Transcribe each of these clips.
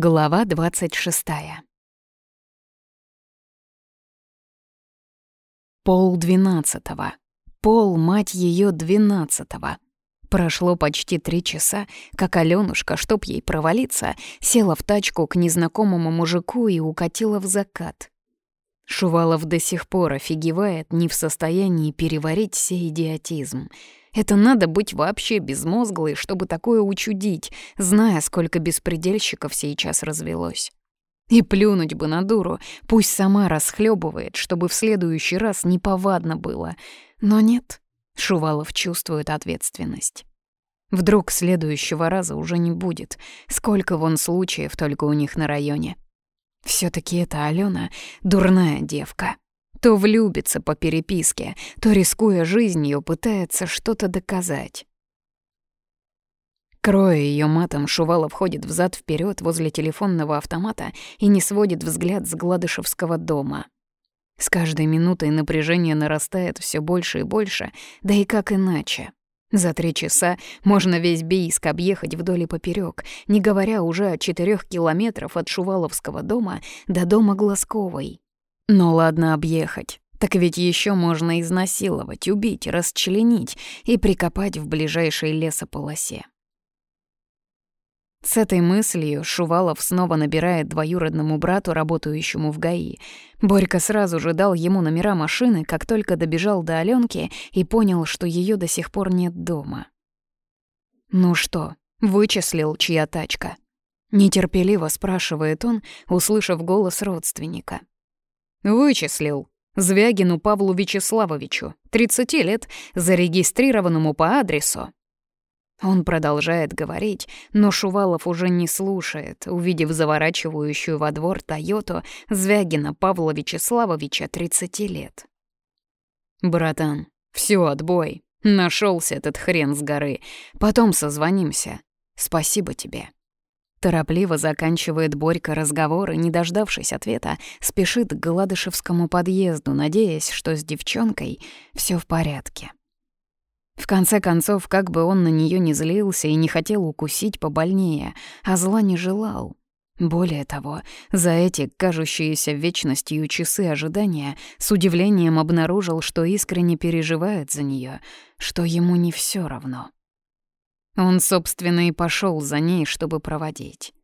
Глава двадцать шестая. Пол двенадцатого. Пол, мать ее, двенадцатого. Прошло почти три часа, как Алёнушка, чтоб ей провалиться, села в тачку к незнакомому мужику и укатила в закат. Шувалов до сих пор офигевает, не в состоянии переварить сей идиотизм. Это надо быть вообще безмозглой, чтобы такое учудить, зная, сколько беспредельщиков сейчас развелось. И плюнуть бы на дуру, пусть сама расхлебывает, чтобы в следующий раз неповадно было. Но нет, Шувалов чувствует ответственность. Вдруг следующего раза уже не будет. Сколько вон случаев только у них на районе. все таки эта Алена дурная девка. То влюбится по переписке, то, рискуя жизнью, пытается что-то доказать. Кроя ее матом, Шувалов ходит взад вперед возле телефонного автомата и не сводит взгляд с Гладышевского дома. С каждой минутой напряжение нарастает все больше и больше, да и как иначе. За три часа можно весь Бийск объехать вдоль и поперёк, не говоря уже о четырех километров от Шуваловского дома до дома Глазковой. Но ладно объехать, так ведь еще можно изнасиловать, убить, расчленить и прикопать в ближайшей лесополосе. С этой мыслью Шувалов снова набирает двоюродному брату, работающему в ГАИ. Борька сразу же дал ему номера машины, как только добежал до Аленки и понял, что ее до сих пор нет дома. «Ну что, вычислил, чья тачка?» Нетерпеливо спрашивает он, услышав голос родственника. Вычислил. Звягину Павлу Вячеславовичу, 30 лет, зарегистрированному по адресу. Он продолжает говорить, но Шувалов уже не слушает, увидев заворачивающую во двор Тойоту Звягина Павла Вячеславовича, 30 лет. «Братан, все, отбой. Нашелся этот хрен с горы. Потом созвонимся. Спасибо тебе». Торопливо заканчивает Борька разговор и, не дождавшись ответа, спешит к Гладышевскому подъезду, надеясь, что с девчонкой все в порядке. В конце концов, как бы он на нее не злился и не хотел укусить побольнее, а зла не желал. Более того, за эти кажущиеся вечностью часы ожидания с удивлением обнаружил, что искренне переживает за нее, что ему не все равно. Он, собственно, и пошел за ней, чтобы проводить.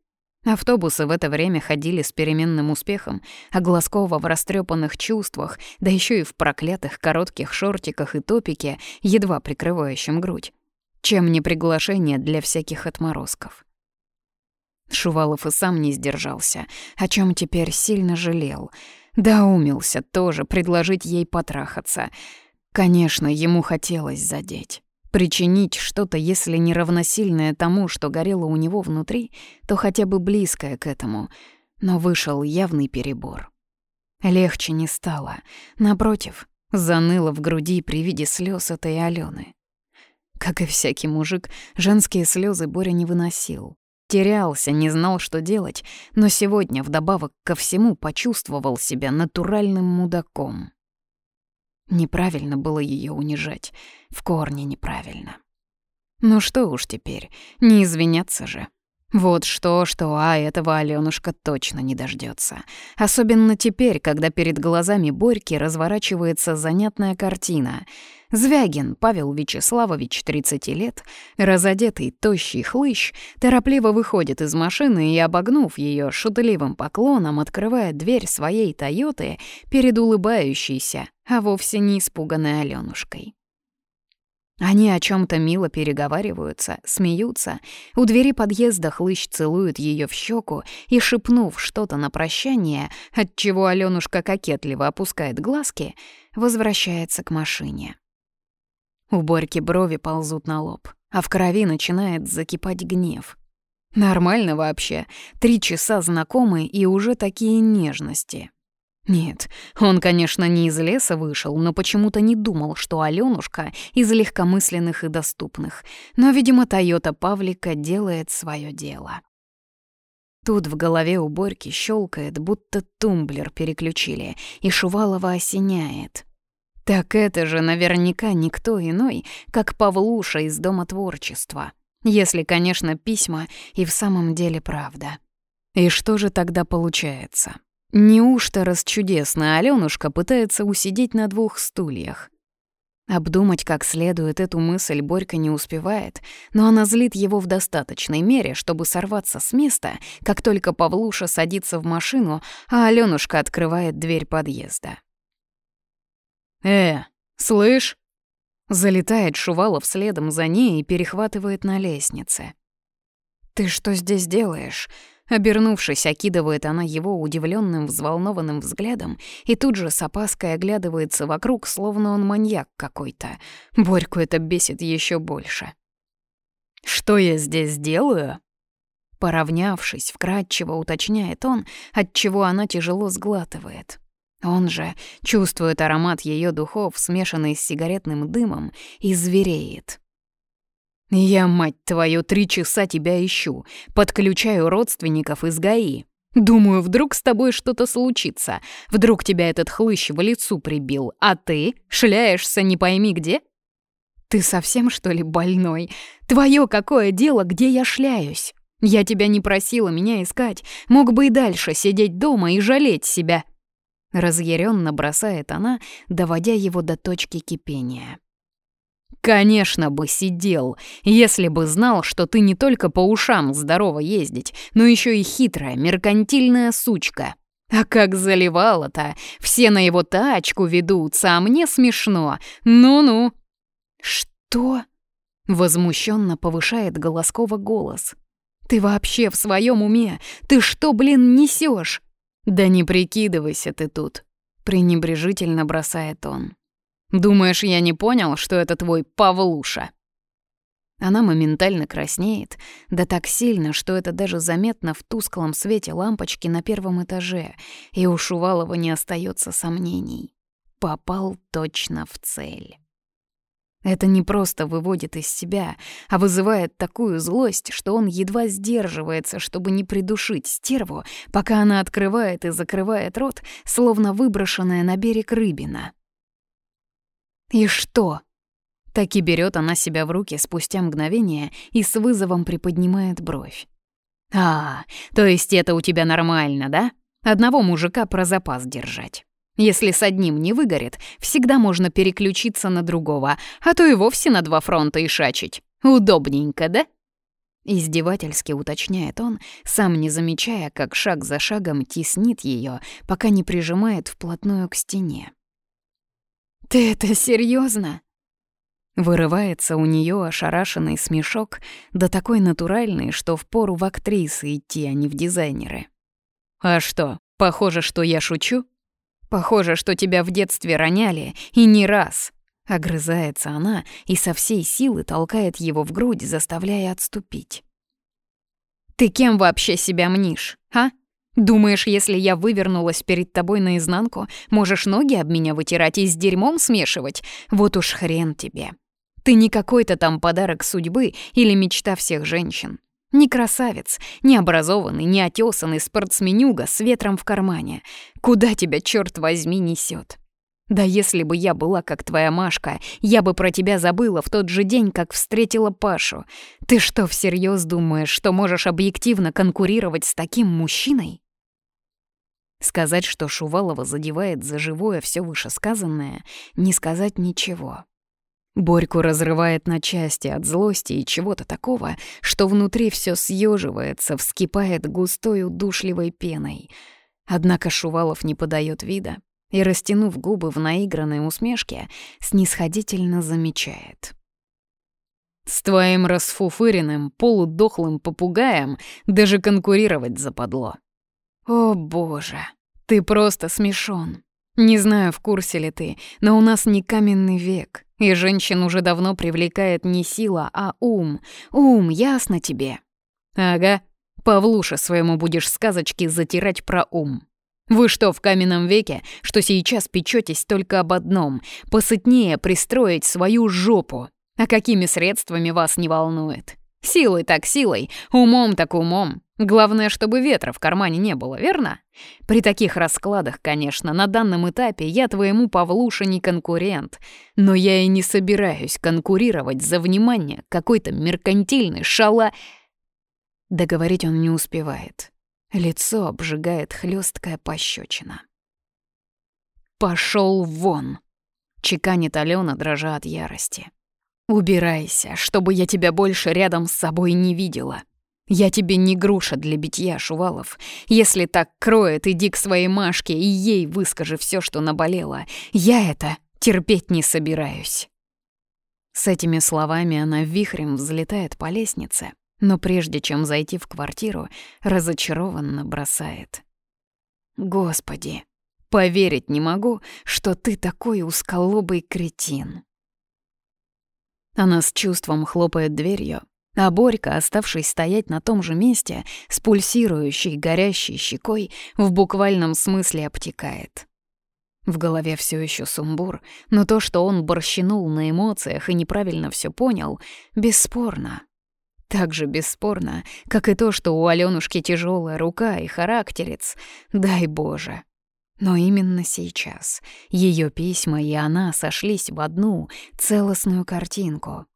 Автобусы в это время ходили с переменным успехом, а Глазкова в растрепанных чувствах, да еще и в проклятых коротких шортиках и топике, едва прикрывающем грудь. Чем не приглашение для всяких отморозков. Шувалов и сам не сдержался, о чем теперь сильно жалел. Да умился тоже предложить ей потрахаться. Конечно, ему хотелось задеть. Причинить что-то, если не равносильное тому, что горело у него внутри, то хотя бы близкое к этому. Но вышел явный перебор. Легче не стало. Напротив, заныло в груди при виде слез этой Алены. Как и всякий мужик, женские слезы Боря не выносил. Терялся, не знал, что делать, но сегодня вдобавок ко всему почувствовал себя натуральным мудаком. Неправильно было ее унижать. В корне неправильно. Ну что уж теперь, не извиняться же. Вот что-что, а этого Алёнушка точно не дождется. Особенно теперь, когда перед глазами Борьки разворачивается занятная картина. Звягин Павел Вячеславович, 30 лет, разодетый, тощий хлыщ, торопливо выходит из машины и, обогнув ее шутливым поклоном, открывает дверь своей «Тойоты» перед улыбающейся, а вовсе не испуганной Алёнушкой. Они о чем то мило переговариваются, смеются. У двери подъезда хлыщ целует ее в щеку и, шепнув что-то на прощание, отчего Алёнушка кокетливо опускает глазки, возвращается к машине. У Борьки брови ползут на лоб, а в крови начинает закипать гнев. Нормально вообще. Три часа знакомы и уже такие нежности. Нет, он, конечно, не из леса вышел, но почему-то не думал, что Алёнушка из легкомысленных и доступных. Но, видимо, Тойота Павлика делает свое дело. Тут в голове у Борьки щелкает, будто тумблер переключили, и Шувалова осеняет. Так это же наверняка никто иной, как Павлуша из Дома творчества. Если, конечно, письма и в самом деле правда. И что же тогда получается? Неужто расчудесная Алёнушка пытается усидеть на двух стульях? Обдумать как следует эту мысль Борька не успевает, но она злит его в достаточной мере, чтобы сорваться с места, как только Павлуша садится в машину, а Алёнушка открывает дверь подъезда. «Э, слышь?» Залетает Шувалов следом за ней и перехватывает на лестнице. «Ты что здесь делаешь?» Обернувшись, окидывает она его удивленным, взволнованным взглядом и тут же с опаской оглядывается вокруг, словно он маньяк какой-то. Борьку это бесит еще больше. «Что я здесь делаю?» Поравнявшись, вкратчиво уточняет он, отчего она тяжело сглатывает. Он же чувствует аромат ее духов, смешанный с сигаретным дымом, и звереет. Я, мать твою, три часа тебя ищу, подключаю родственников из ГАИ. Думаю, вдруг с тобой что-то случится, вдруг тебя этот хлыщ в лицу прибил, а ты шляешься не пойми где? Ты совсем, что ли, больной? Твое какое дело, где я шляюсь? Я тебя не просила меня искать, мог бы и дальше сидеть дома и жалеть себя. Разъяренно бросает она, доводя его до точки кипения. Конечно бы сидел, если бы знал, что ты не только по ушам здорово ездить, но еще и хитрая, меркантильная сучка. А как заливало-то, все на его тачку ведутся, а мне смешно. Ну-ну. Что? Возмущенно повышает голосково голос. Ты вообще в своем уме? Ты что, блин, несешь? Да не прикидывайся ты тут, пренебрежительно бросает он. Думаешь, я не понял, что это твой Павлуша?» Она моментально краснеет, да так сильно, что это даже заметно в тусклом свете лампочки на первом этаже, и у Шувалова не остается сомнений. Попал точно в цель. Это не просто выводит из себя, а вызывает такую злость, что он едва сдерживается, чтобы не придушить стерву, пока она открывает и закрывает рот, словно выброшенная на берег рыбина. «И что?» Таки берет она себя в руки спустя мгновение и с вызовом приподнимает бровь. «А, то есть это у тебя нормально, да? Одного мужика про запас держать. Если с одним не выгорит, всегда можно переключиться на другого, а то и вовсе на два фронта и шачить. Удобненько, да?» Издевательски уточняет он, сам не замечая, как шаг за шагом теснит ее, пока не прижимает вплотную к стене. «Ты это серьезно? Вырывается у нее ошарашенный смешок, да такой натуральный, что впору в актрисы идти, а не в дизайнеры. «А что, похоже, что я шучу? Похоже, что тебя в детстве роняли, и не раз!» Огрызается она и со всей силы толкает его в грудь, заставляя отступить. «Ты кем вообще себя мнишь, а? Думаешь, если я вывернулась перед тобой наизнанку, можешь ноги об меня вытирать и с дерьмом смешивать? Вот уж хрен тебе. Ты не какой-то там подарок судьбы или мечта всех женщин. Не красавец, не образованный, не отесанный спортсменюга с ветром в кармане. Куда тебя, черт возьми, несет? Да если бы я была как твоя Машка, я бы про тебя забыла в тот же день, как встретила Пашу. Ты что, всерьез думаешь, что можешь объективно конкурировать с таким мужчиной? Сказать, что Шувалова задевает за живое все вышесказанное, не сказать ничего. Борьку разрывает на части от злости и чего-то такого, что внутри все съеживается, вскипает густой удушливой пеной. Однако Шувалов не подает вида и, растянув губы в наигранной усмешке, снисходительно замечает. «С твоим расфуфыренным, полудохлым попугаем даже конкурировать западло. О боже, ты просто смешон. Не знаю, в курсе ли ты, но у нас не каменный век, и женщин уже давно привлекает не сила, а ум. Ум, ясно тебе? Ага, Павлуша своему будешь сказочки затирать про ум. Вы что, в каменном веке, что сейчас печетесь только об одном — посытнее пристроить свою жопу? А какими средствами вас не волнует? Силой так силой, умом так умом. Главное, чтобы ветра в кармане не было, верно? При таких раскладах, конечно, на данном этапе я твоему Павлуша не конкурент, но я и не собираюсь конкурировать за внимание какой-то меркантильный шала... Договорить он не успевает. Лицо обжигает хлесткая пощечина. «Пошел вон!» — чеканит Алена, дрожа от ярости. «Убирайся, чтобы я тебя больше рядом с собой не видела. Я тебе не груша для битья, Шувалов. Если так кроет, иди к своей Машке и ей выскажи все, что наболело. Я это терпеть не собираюсь». С этими словами она вихрем взлетает по лестнице, но прежде чем зайти в квартиру, разочарованно бросает. «Господи, поверить не могу, что ты такой узколобый кретин». Она с чувством хлопает дверью, а Борька, оставшись стоять на том же месте, с пульсирующей, горящей щекой, в буквальном смысле обтекает. В голове все еще сумбур, но то, что он борщинул на эмоциях и неправильно все понял, бесспорно. Так же бесспорно, как и то, что у Алёнушки тяжелая рука и характерец, дай Боже. Но именно сейчас ее письма и она сошлись в одну целостную картинку.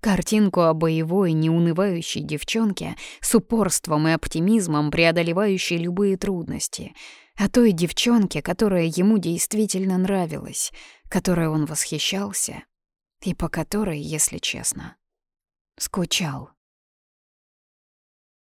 Картинку о боевой, неунывающей девчонке с упорством и оптимизмом, преодолевающей любые трудности — о той девчонке, которая ему действительно нравилась, которой он восхищался и по которой, если честно, скучал.